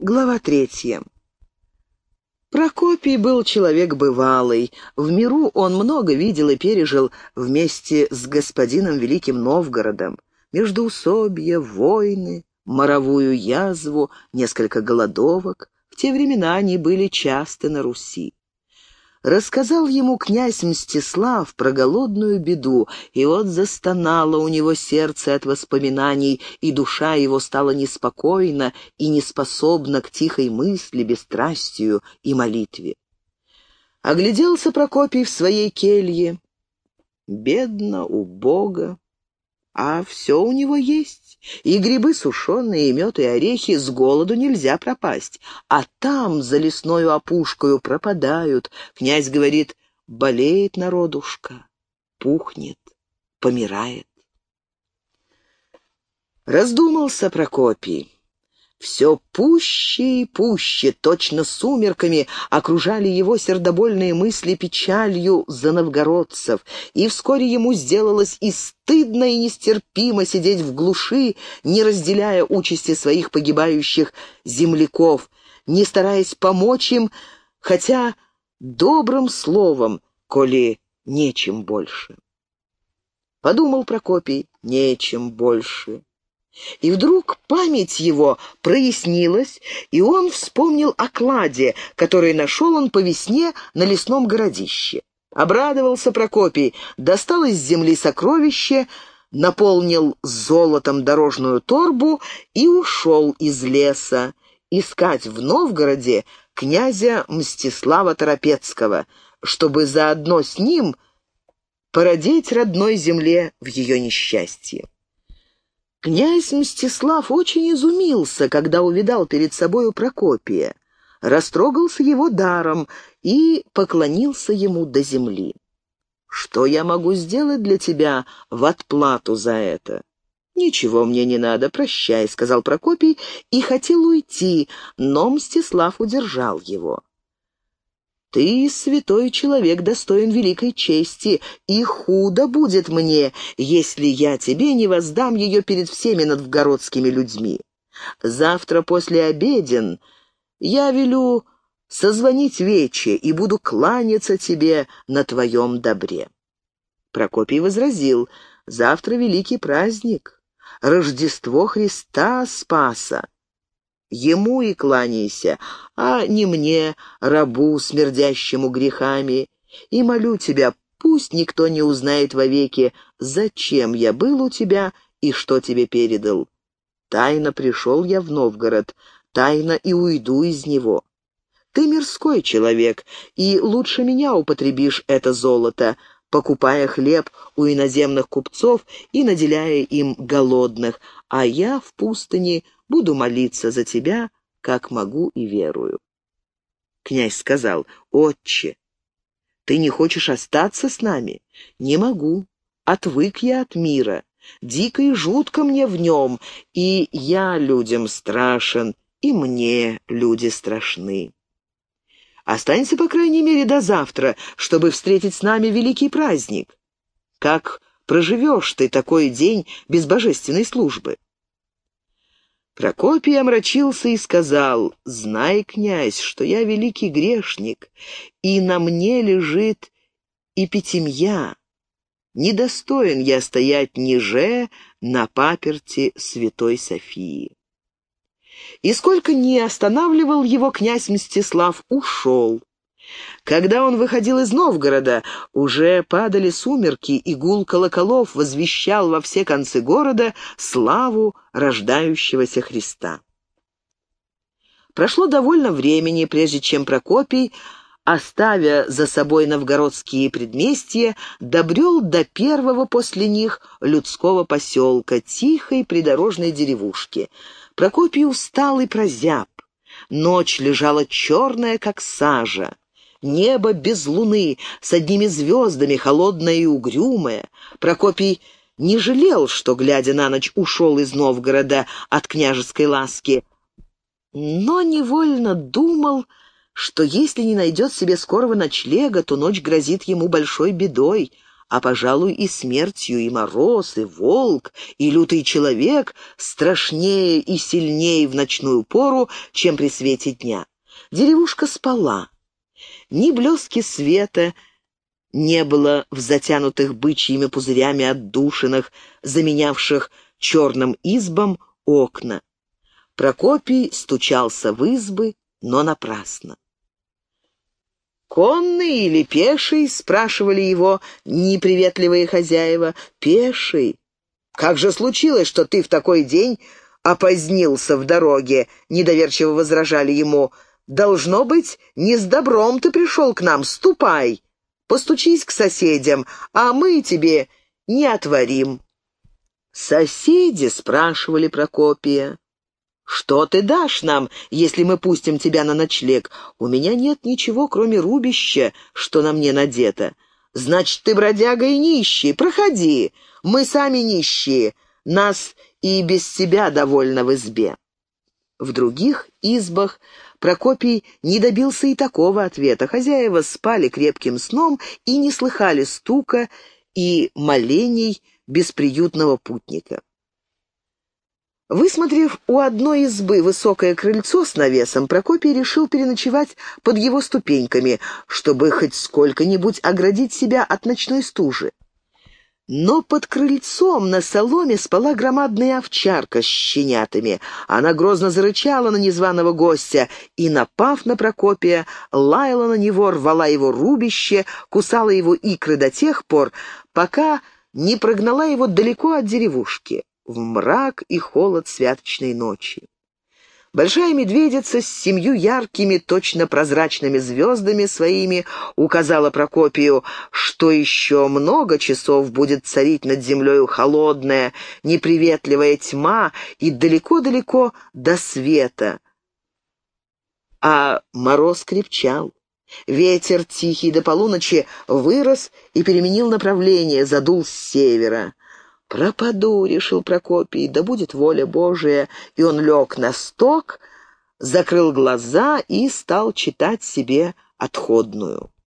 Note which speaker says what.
Speaker 1: Глава третья. Прокопий был человек бывалый. В миру он много видел и пережил вместе с господином Великим Новгородом. Междоусобья, войны, моровую язву, несколько голодовок. В те времена они были часто на Руси. Рассказал ему князь Мстислав про голодную беду, и вот застонало у него сердце от воспоминаний, и душа его стала неспокойна и неспособна к тихой мысли, бесстрастию и молитве. Огляделся Прокопий в своей келье. Бедно, убого, а все у него есть. И грибы сушеные, и мед, и орехи, с голоду нельзя пропасть. А там, за лесною опушкою, пропадают. Князь говорит, болеет народушка, пухнет, помирает. Раздумался Прокопий. Все пуще и пуще, точно сумерками, окружали его сердобольные мысли печалью за новгородцев, и вскоре ему сделалось и стыдно, и нестерпимо сидеть в глуши, не разделяя участи своих погибающих земляков, не стараясь помочь им, хотя добрым словом, коли нечем больше. Подумал Прокопий, нечем больше. И вдруг память его прояснилась, и он вспомнил о кладе, который нашел он по весне на лесном городище. Обрадовался Прокопий, достал из земли сокровище, наполнил золотом дорожную торбу и ушел из леса искать в Новгороде князя Мстислава Торопецкого, чтобы заодно с ним породить родной земле в ее несчастье. Князь Мстислав очень изумился, когда увидал перед собою Прокопия, растрогался его даром и поклонился ему до земли. «Что я могу сделать для тебя в отплату за это?» «Ничего мне не надо, прощай», — сказал Прокопий и хотел уйти, но Мстислав удержал его. Ты, святой человек, достоин великой чести, и худо будет мне, если я тебе не воздам ее перед всеми новгородскими людьми. Завтра после обеден я велю созвонить вече и буду кланяться тебе на твоем добре». Прокопий возразил, «Завтра великий праздник, Рождество Христа Спаса. Ему и кланяйся, а не мне, рабу, смердящему грехами. И молю тебя, пусть никто не узнает вовеки, зачем я был у тебя и что тебе передал. Тайно пришел я в Новгород, тайно и уйду из него. Ты мирской человек, и лучше меня употребишь это золото, покупая хлеб у иноземных купцов и наделяя им голодных, а я в пустыне буду молиться за тебя, как могу и верую». Князь сказал, «Отче, ты не хочешь остаться с нами? Не могу. Отвык я от мира. Дико и жутко мне в нем, и я людям страшен, и мне люди страшны. Останься, по крайней мере, до завтра, чтобы встретить с нами великий праздник. Как проживешь ты такой день без божественной службы?» Прокопий омрачился и сказал, «Знай, князь, что я великий грешник, и на мне лежит эпитемья. Недостоин я стоять ниже на паперти святой Софии». И сколько не останавливал его князь Мстислав, ушел. Когда он выходил из Новгорода, уже падали сумерки, и гул колоколов возвещал во все концы города славу рождающегося Христа. Прошло довольно времени, прежде чем Прокопий, оставя за собой новгородские предместья, добрел до первого после них людского поселка, тихой придорожной деревушки. Прокопий устал и прозяб. Ночь лежала черная, как сажа. Небо без луны, с одними звездами, холодное и угрюмое. Прокопий не жалел, что, глядя на ночь, ушел из Новгорода от княжеской ласки, но невольно думал, что если не найдет себе скорого ночлега, то ночь грозит ему большой бедой, а, пожалуй, и смертью, и мороз, и волк, и лютый человек страшнее и сильнее в ночную пору, чем при свете дня. Деревушка спала. Ни блески света не было в затянутых бычьими пузырями отдушинах, заменявших черным избам окна. Прокопий стучался в избы, но напрасно. «Конный или пеший?» — спрашивали его неприветливые хозяева. «Пеший. Как же случилось, что ты в такой день опозднился в дороге?» — недоверчиво возражали ему. «Должно быть, не с добром ты пришел к нам. Ступай, постучись к соседям, а мы тебе не отворим». Соседи спрашивали Прокопия. «Что ты дашь нам, если мы пустим тебя на ночлег? У меня нет ничего, кроме рубища, что на мне надето. Значит, ты бродяга и нищий. Проходи. Мы сами нищие. Нас и без себя довольно в избе». В других избах Прокопий не добился и такого ответа. Хозяева спали крепким сном и не слыхали стука и молений бесприютного путника. Высмотрев у одной избы высокое крыльцо с навесом, Прокопий решил переночевать под его ступеньками, чтобы хоть сколько-нибудь оградить себя от ночной стужи. Но под крыльцом на соломе спала громадная овчарка с щенятами. Она грозно зарычала на незваного гостя и, напав на Прокопия, лаяла на него, рвала его рубище, кусала его икры до тех пор, пока не прогнала его далеко от деревушки в мрак и холод святочной ночи. Большая медведица с семью яркими, точно прозрачными звездами своими указала Прокопию, что еще много часов будет царить над землею холодная, неприветливая тьма и далеко-далеко до света. А мороз крепчал. Ветер, тихий до полуночи, вырос и переменил направление, задул с севера. «Пропаду», — решил Прокопий, — «да будет воля Божия». И он лег на сток, закрыл глаза и стал читать себе отходную.